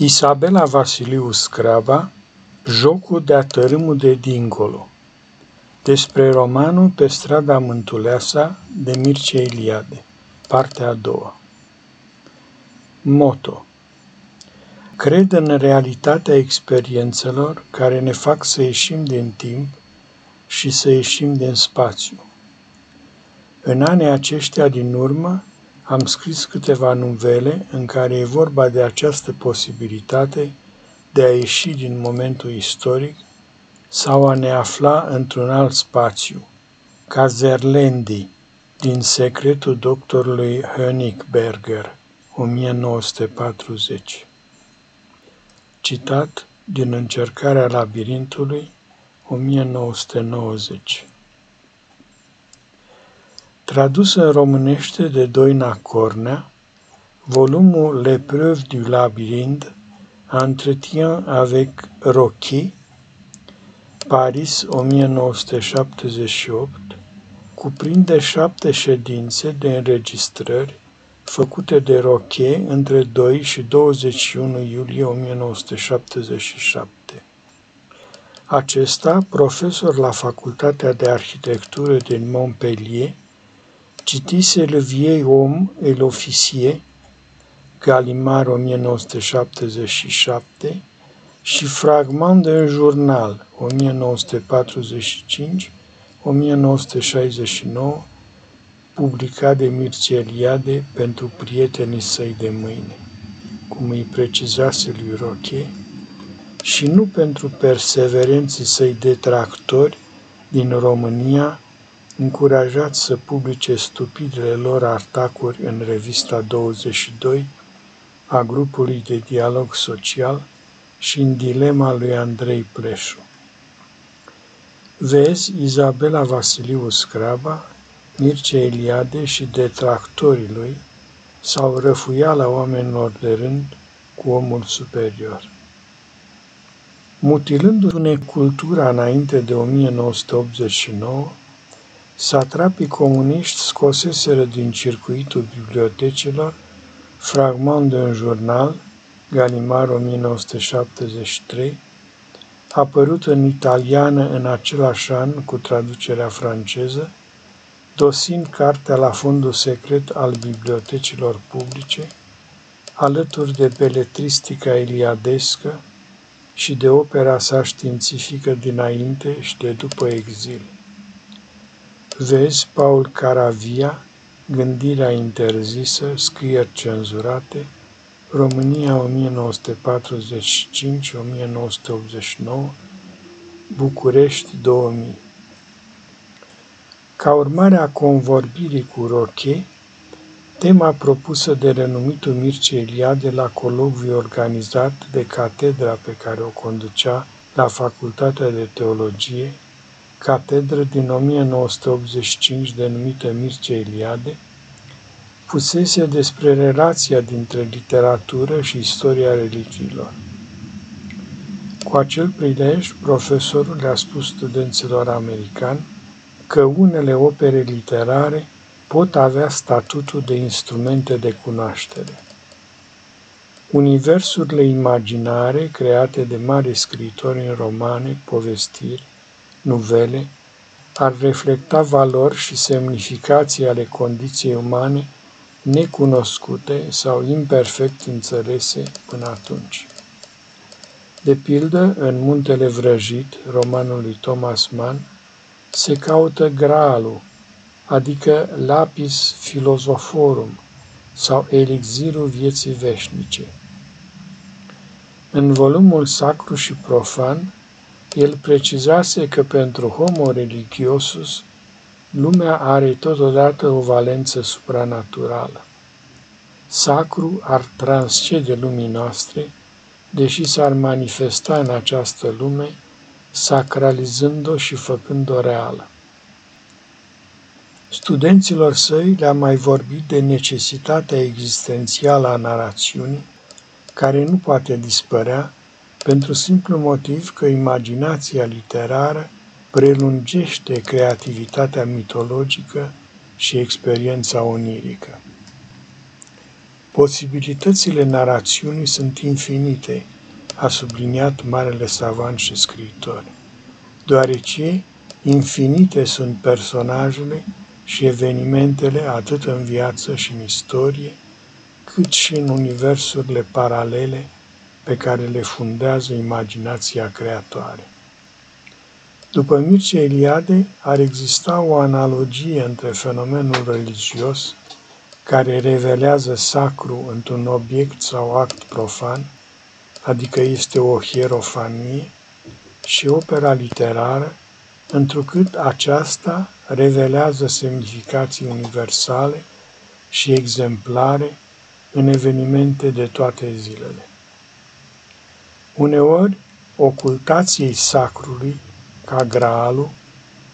Isabela Vasiliu Scraba Jocul de atărâmul de dincolo. Despre romanul Pe strada Mântuleasa de Mircea Eliade Partea a doua. Moto. Cred în realitatea experiențelor care ne fac să ieșim din timp și să ieșim din spațiu. În anii aceștia din urmă, am scris câteva nuvele în care e vorba de această posibilitate de a ieși din momentul istoric sau a ne afla într-un alt spațiu, ca Zerlendi din Secretul doctorului Honigberger, 1940. Citat din Încercarea labirintului, 1990 Tradus în românește de Doina Cornea, volumul L'épreuve du labyrinthe, Entretien avec Rocky, Paris 1978, cuprinde șapte ședințe de înregistrări făcute de Roche între 2 și 21 iulie 1977. Acesta, profesor la Facultatea de Arhitectură din Montpellier, Citise Le vieil om et l'officier, Galimar 1977, și fragment de un jurnal 1945-1969, publicat de Mircea Eliade pentru prietenii săi de mâine, cum îi precizase lui Roche, și nu pentru perseverenții săi detractori din România încurajați să publice stupidele lor artacuri în revista 22 a grupului de dialog social și în dilema lui Andrei Pleșu. Vezi Izabela Vasiliu Scraba, Mircea Eliade și detractorii lui sau răfuiala oamenilor de rând cu omul superior. Mutilându-ne cultura înainte de 1989, Satrapii comuniști scoseseră din circuitul bibliotecilor fragment de un jurnal, Galimar 1973, apărut în italiană în același an cu traducerea franceză, dosind cartea la fondul secret al bibliotecilor publice, alături de beletristica eliadescă și de opera sa științifică dinainte și de după exil. Vezi Paul Caravia, Gândirea interzisă, scrieri cenzurate, România 1945-1989, București 2000. Ca urmare a convorbirii cu Roche, tema propusă de renumitul Mircea Eliade la colocviu organizat de catedra pe care o conducea la Facultatea de Teologie catedră din 1985 denumită Mircea Eliade, pusese despre relația dintre literatură și istoria religiilor. Cu acel prilej, profesorul le-a spus studenților americani că unele opere literare pot avea statutul de instrumente de cunoaștere. Universurile imaginare create de mari scriitori în romane, povestiri, nuvele, ar reflecta valori și semnificații ale condiției umane necunoscute sau imperfect înțelese până atunci. De pildă, în Muntele Vrăjit, romanul lui Thomas Mann, se caută graalul, adică lapis filozoforum sau elixirul vieții veșnice. În volumul Sacru și Profan, el precizase că pentru homo religiosus lumea are totodată o valență supranaturală. Sacru ar transcede lumii noastre, deși s-ar manifesta în această lume, sacralizând-o și făcând-o reală. Studenților săi le-a mai vorbit de necesitatea existențială a narațiunii, care nu poate dispărea pentru simplu motiv că imaginația literară prelungește creativitatea mitologică și experiența onirică. Posibilitățile narațiunii sunt infinite, a subliniat marele savant și scriitor, deoarece infinite sunt personajele și evenimentele atât în viață și în istorie, cât și în universurile paralele pe care le fundează imaginația creatoare. După Mircea Eliade, ar exista o analogie între fenomenul religios, care revelează sacru într-un obiect sau act profan, adică este o hierofanie, și opera literară, întrucât aceasta revelează semnificații universale și exemplare în evenimente de toate zilele. Uneori, ocultației sacrului, ca graalul,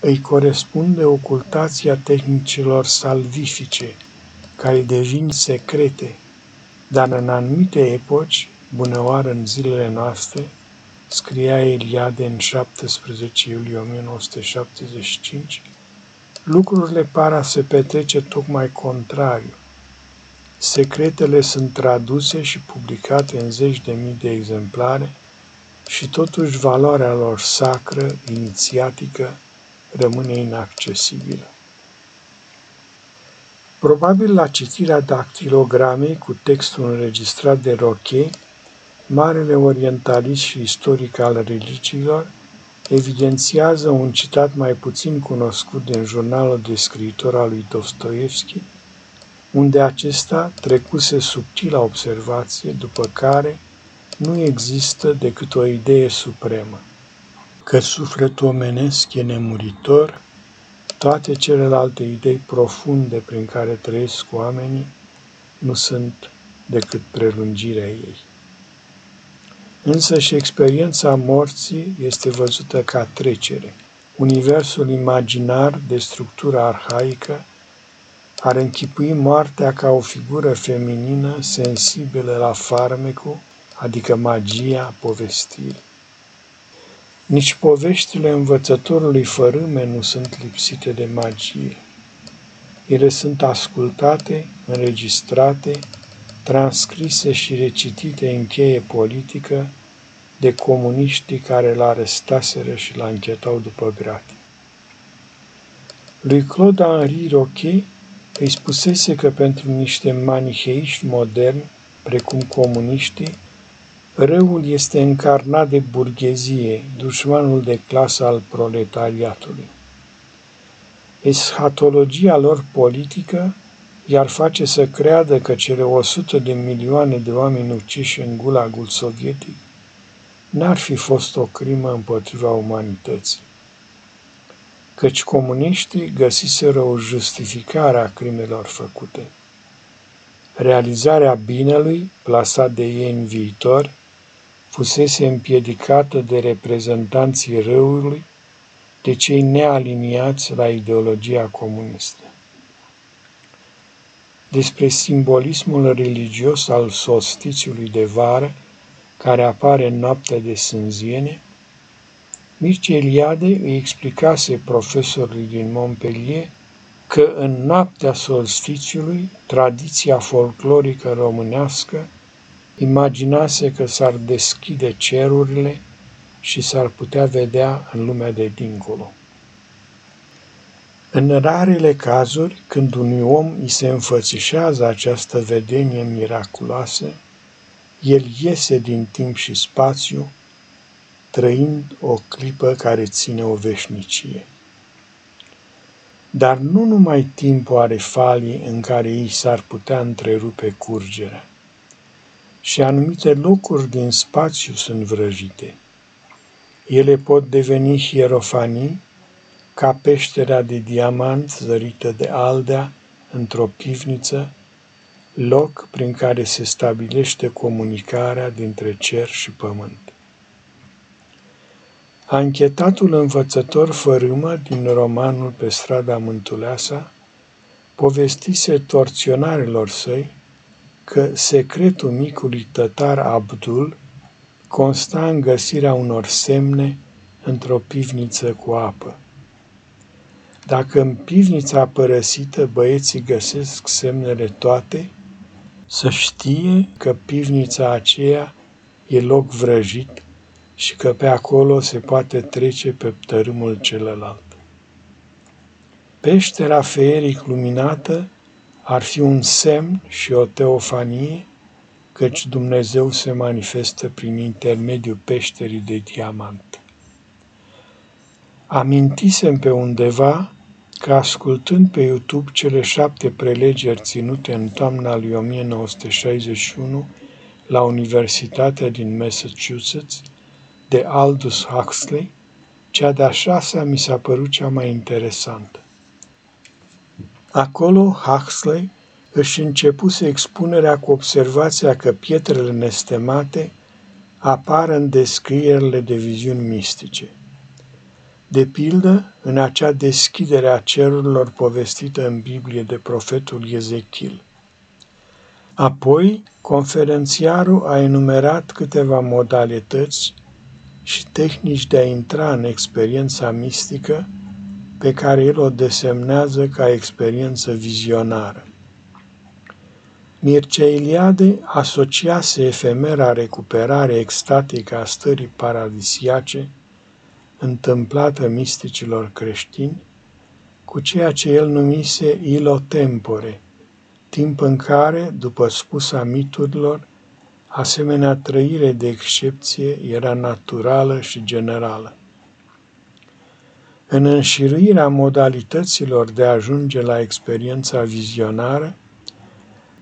îi corespunde ocultația tehnicilor salvifice, care devin secrete, dar în anumite epoci, buneoară în zilele noastre, scria Eliade în 17 iulie 1975, lucrurile par a se petrece tocmai contrariu. Secretele sunt traduse și publicate în zeci de mii de exemplare și totuși valoarea lor sacră, inițiatică, rămâne inaccesibilă. Probabil la citirea dactilogramei cu textul înregistrat de Roche, marele orientalist și istoric al religiilor, evidențiază un citat mai puțin cunoscut din jurnalul de scriitor al lui Dostoevski, unde acesta trecuse subtila observație după care nu există decât o idee supremă, că sufletul omenesc e nemuritor, toate celelalte idei profunde prin care trăiesc oamenii nu sunt decât prelungirea ei. Însă și experiența morții este văzută ca trecere. Universul imaginar de structură arhaică ar închipui moartea ca o figură feminină sensibilă la farmecul, adică magia povestirii. Nici poveștile învățătorului fărâme nu sunt lipsite de magie. Ele sunt ascultate, înregistrate, transcrise și recitite în cheie politică de comuniștii care l arestaseră și l închetau după grate. Lui Claude Henri Roquet îi spusese că pentru niște maniheiști moderni, precum comuniștii, răul este încarnat de burghezie, dușmanul de clasă al proletariatului. Eschatologia lor politică i-ar face să creadă că cele 100 de milioane de oameni uciși în gulagul sovietic n-ar fi fost o crimă împotriva umanității. Căci comuniștii găsiseră o justificare a crimelor făcute. Realizarea binelui, plasat de ei în viitor, fusese împiedicată de reprezentanții răului, de cei nealiniați la ideologia comunistă. Despre simbolismul religios al solstițiului de vară, care apare în noaptea de sânziene, Mircea Eliade îi explicase profesorului din Montpellier că în noaptea solstițiului, tradiția folclorică românească imaginase că s-ar deschide cerurile și s-ar putea vedea în lumea de dincolo. În rarele cazuri, când unui om îi se înfățișează această vedenie miraculoasă, el iese din timp și spațiu, trăind o clipă care ține o veșnicie. Dar nu numai timpul are falii în care ei s-ar putea întrerupe curgerea, și anumite locuri din spațiu sunt vrăjite. Ele pot deveni hierofanii, ca peșterea de diamant zărită de Aldea într-o pivniță, loc prin care se stabilește comunicarea dintre cer și pământ. Anchetatul învățător fărâmă din romanul Pe strada Mântuleasa povestise torționarilor săi că secretul micului tătar Abdul consta în găsirea unor semne într-o pivniță cu apă. Dacă în pivnița părăsită băieții găsesc semnele toate, să știe că pivnița aceea e loc vrăjit și că pe acolo se poate trece pe tărâmul celălalt. Peștera feeric luminată ar fi un semn și o teofanie, căci Dumnezeu se manifestă prin intermediul peșterii de diamant. Amintisem pe undeva că ascultând pe YouTube cele șapte prelegeri ținute în toamna lui 1961 la Universitatea din Massachusetts de Aldous Huxley, cea de-a șasea mi s-a părut cea mai interesantă. Acolo Huxley își începuse expunerea cu observația că pietrele nestemate apar în descrierile de viziuni mistice. De pildă, în acea deschidere a cerurilor povestită în Biblie de profetul Ezechiel. Apoi, conferențiarul a enumerat câteva modalități și tehnici de a intra în experiența mistică pe care el o desemnează ca experiență vizionară. Mircea Iliade asociase efemera recuperare extatică a stării paradisiace întâmplată misticilor creștini cu ceea ce el numise ilo tempore, timp în care, după spusa miturilor, asemenea trăire de excepție era naturală și generală. În înșiruirea modalităților de a ajunge la experiența vizionară,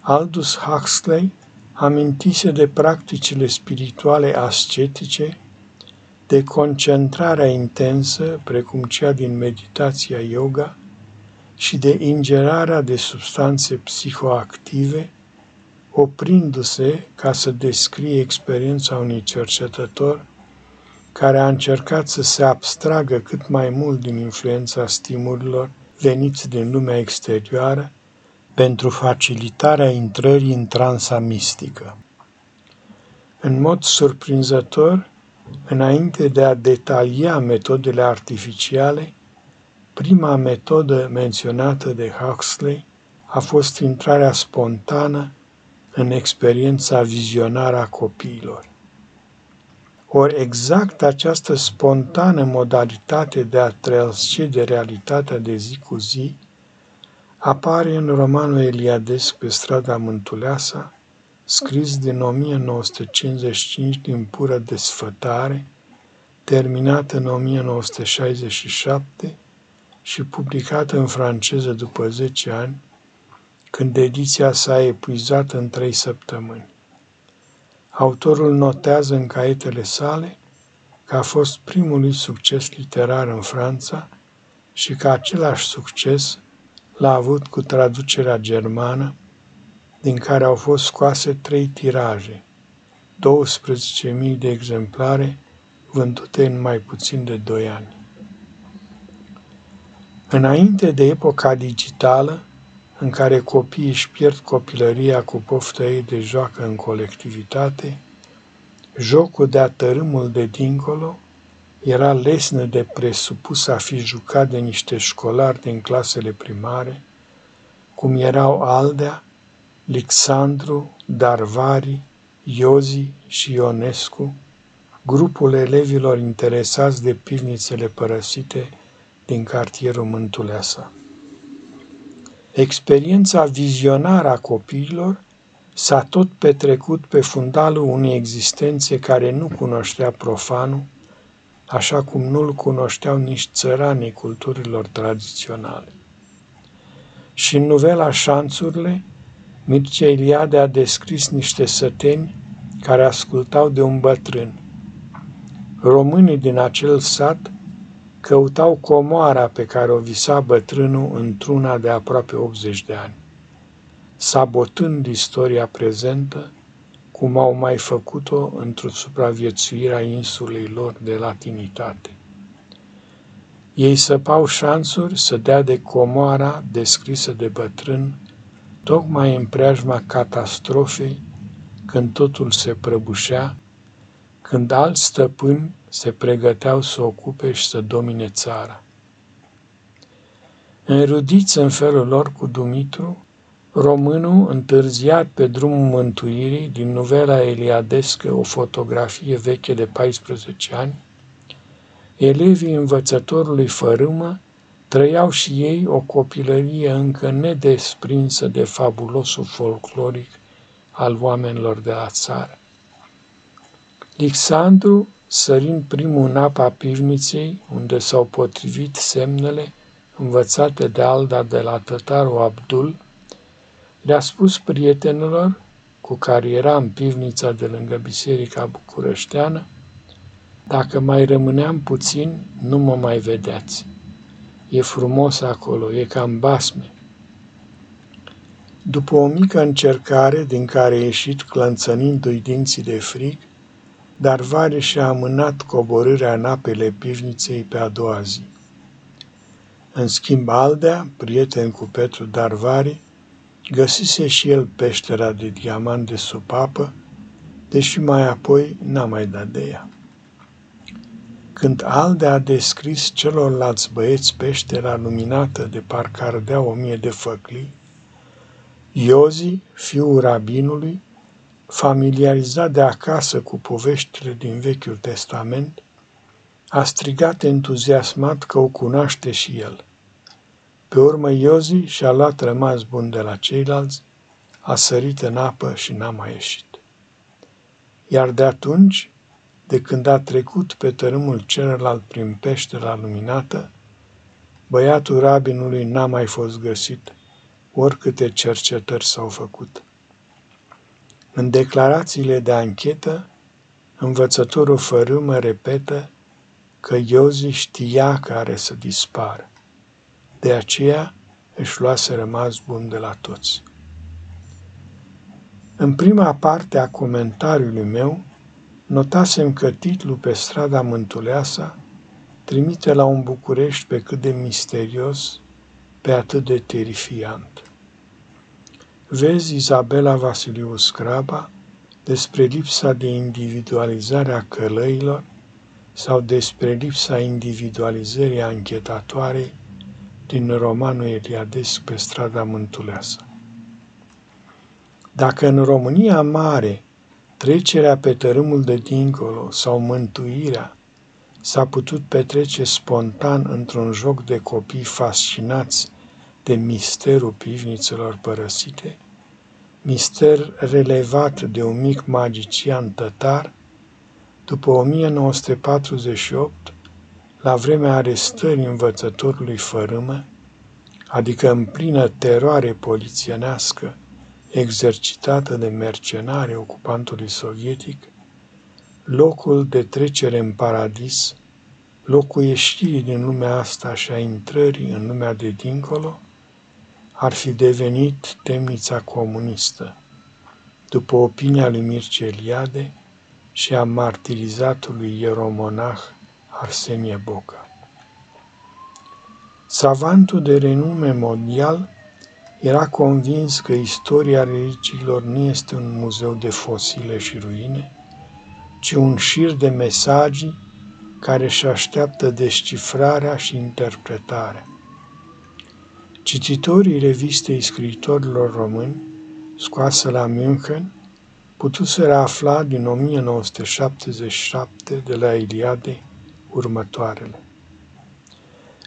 Aldous Huxley amintise de practicile spirituale ascetice, de concentrarea intensă, precum cea din meditația yoga, și de ingerarea de substanțe psihoactive, oprindu-se ca să descrie experiența unui cercetător care a încercat să se abstragă cât mai mult din influența stimulilor veniți din lumea exterioară pentru facilitarea intrării în transa mistică. În mod surprinzător, înainte de a detalia metodele artificiale, prima metodă menționată de Huxley a fost intrarea spontană în experiența vizionară a copiilor. Ori exact această spontană modalitate de a transcede realitatea de zi cu zi apare în romanul Eliadesc pe strada Mântuleasa, scris din 1955 din pură desfătare, terminat în 1967 și publicat în franceză după 10 ani, când ediția s-a epuizat în trei săptămâni. Autorul notează în caietele sale că a fost primul lui succes literar în Franța și că același succes l-a avut cu traducerea germană, din care au fost scoase trei tiraje, 12.000 de exemplare vândute în mai puțin de doi ani. Înainte de epoca digitală, în care copiii își pierd copilăria cu poftă ei de joacă în colectivitate, jocul de atărâmul de dincolo era lesne de presupus a fi jucat de niște școlari din clasele primare, cum erau Aldea, Lixandru, Darvari, Iozi și Ionescu, grupul elevilor interesați de pivnițele părăsite din cartierul Mântuleasa. Experiența vizionară a copiilor s-a tot petrecut pe fundalul unei existențe care nu cunoștea profanul, așa cum nu-l cunoșteau nici țăranii culturilor tradiționale. Și în novela Șanțurile, Mircea Iliade a descris niște săteni care ascultau de un bătrân. Românii din acel sat căutau comoara pe care o visa bătrânul într-una de aproape 80 de ani, sabotând istoria prezentă, cum au mai făcut-o într-o supraviețuire a insulei lor de latinitate. Ei săpau șansuri să dea de comoara descrisă de bătrân, tocmai în preajma catastrofei, când totul se prăbușea, când alți stăpâni se pregăteau să ocupe și să domine țara. Înrudiți în felul lor cu Dumitru, Românul, întârziat pe drumul mântuirii, din novela Eliadescă, o fotografie veche de 14 ani, elevii învățătorului fărâmă trăiau și ei o copilărie încă nedesprinsă de fabulosul folcloric al oamenilor de la țară. Alexandru, sărind primul în apa pivniței, unde s-au potrivit semnele învățate de Alda de la tătarul Abdul, le-a spus prietenilor cu care era în pivnița de lângă Biserica Bucureșteană, dacă mai rămâneam puțin, nu mă mai vedeați. E frumos acolo, e cam basme. După o mică încercare din care a ieșit clănțănindu-i dinții de frig, dar Vare și-a amânat coborârea în apele pivniței pe a doua zi. În schimb, Aldea, prieten cu Petru Darvari, găsise și el peștera de diamant de sub apă, deși mai apoi n-a mai dat de ea. Când Alde a descris celorlalți băieți peștera luminată de parcă ardea o mie de făclii, Iozi, fiul rabinului, familiarizat de acasă cu poveștile din Vechiul Testament, a strigat entuziasmat că o cunoaște și el. Pe urmă Iozi și-a luat rămas bun de la ceilalți, a sărit în apă și n-a mai ieșit. Iar de atunci, de când a trecut pe tărâmul celălalt prin peștera luminată, băiatul rabinului n-a mai fost găsit, oricâte cercetări s-au făcut. În declarațiile de anchetă, învățătorul fărâmă repetă că Iozi știa care să dispară. De aceea își luase rămas bun de la toți. În prima parte a comentariului meu, notasem că titlul pe strada Mântuleasa trimite la un București pe cât de misterios, pe atât de terifiant. Vezi Izabela Vasiliu Scraba despre lipsa de individualizare a călăilor sau despre lipsa individualizării anchetatoarei din romanul Eliadesc pe strada Mântuleasă. Dacă în România mare trecerea pe tărâmul de dincolo sau mântuirea s-a putut petrece spontan într-un joc de copii fascinați de misterul pivnițelor părăsite, mister relevat de un mic magician tătar, după 1948, la vremea arestării învățătorului fărâmă, adică în plină teroare polițienească exercitată de mercenari ocupantului sovietic, locul de trecere în paradis, locul ieșirii din lumea asta și a intrării în lumea de dincolo, ar fi devenit temnița comunistă, după opinia lui Mircea Eliade și a martirizatului ieromonah Arsenie Boca. Savantul de renume mondial era convins că istoria religiilor nu este un muzeu de fosile și ruine, ci un șir de mesaje care își așteaptă descifrarea și interpretarea. Cititorii revistei scriitorilor români, scoasă la München, putuseră afla din 1977 de la Iliade următoarele.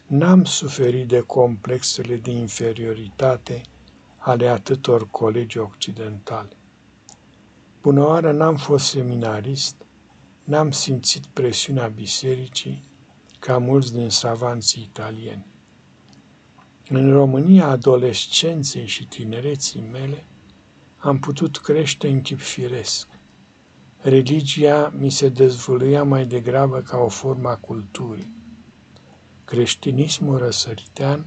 N-am suferit de complexele de inferioritate ale atâtor colegi occidentali. Bună oară n-am fost seminarist, n-am simțit presiunea bisericii ca mulți din savanții italieni. În România adolescenței și tinereții mele am putut crește în chip firesc. Religia mi se dezvăluia mai degrabă ca o formă a culturii. Creștinismul răsăritean,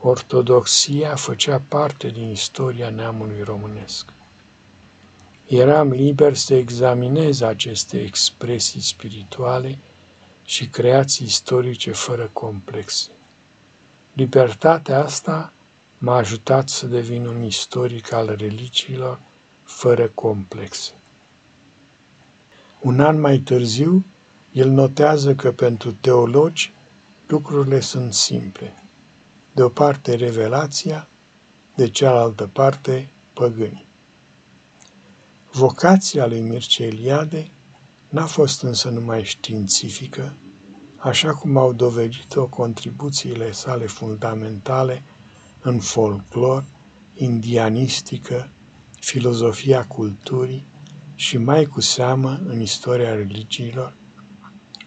ortodoxia făcea parte din istoria neamului românesc. Eram liber să examinez aceste expresii spirituale și creații istorice fără complexe. Libertatea asta m-a ajutat să devin un istoric al religiilor fără complexe. Un an mai târziu, el notează că pentru teologi lucrurile sunt simple. De o parte revelația, de cealaltă parte păgânii. Vocația lui Mircea Eliade n-a fost însă numai științifică, așa cum au dovedit-o contribuțiile sale fundamentale în folclor, indianistică, filozofia culturii și mai cu seamă în istoria religiilor,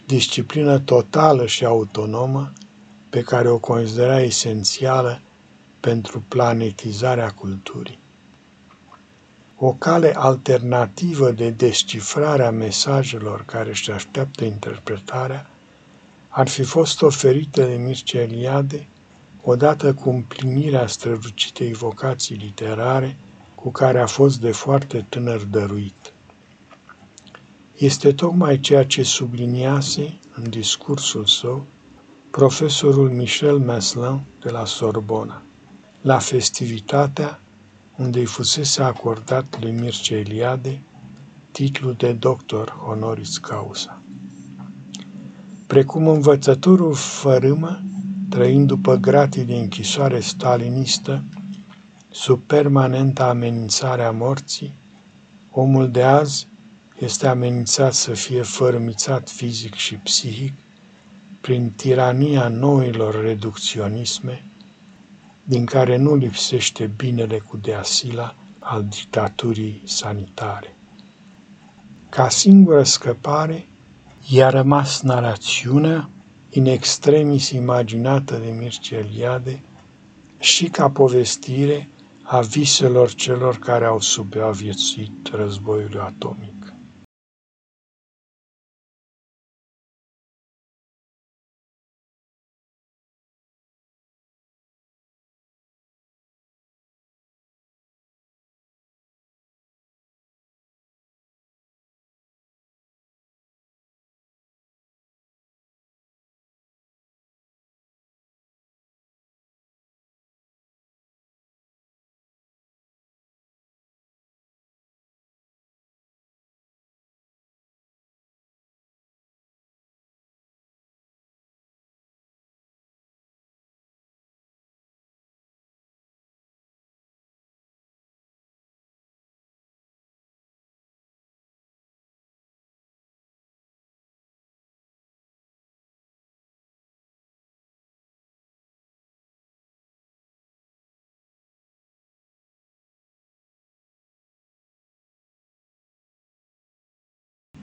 disciplină totală și autonomă pe care o considera esențială pentru planetizarea culturii. O cale alternativă de descifrare a mesajelor care își așteaptă interpretarea ar fi fost oferită de Mircea Eliade odată cu împlinirea strălucitei vocații literare cu care a fost de foarte tânăr dăruit. Este tocmai ceea ce subliniase în discursul său profesorul Michel Maslin de la Sorbona, la festivitatea unde îi fusese acordat lui Mircea Eliade titlul de doctor honoris causa. Precum învățătorul fărâmă, trăind după gratii de închisoare stalinistă, sub permanenta amenințare a morții, omul de azi este amenințat să fie fărâmițat fizic și psihic prin tirania noilor reducționisme, din care nu lipsește binele cu deasila al dictaturii sanitare. Ca singură scăpare, i-a rămas narațiunea in extremis imaginată de Mircea Eliade și ca povestire a viselor celor care au supraviețuit războiului atomic.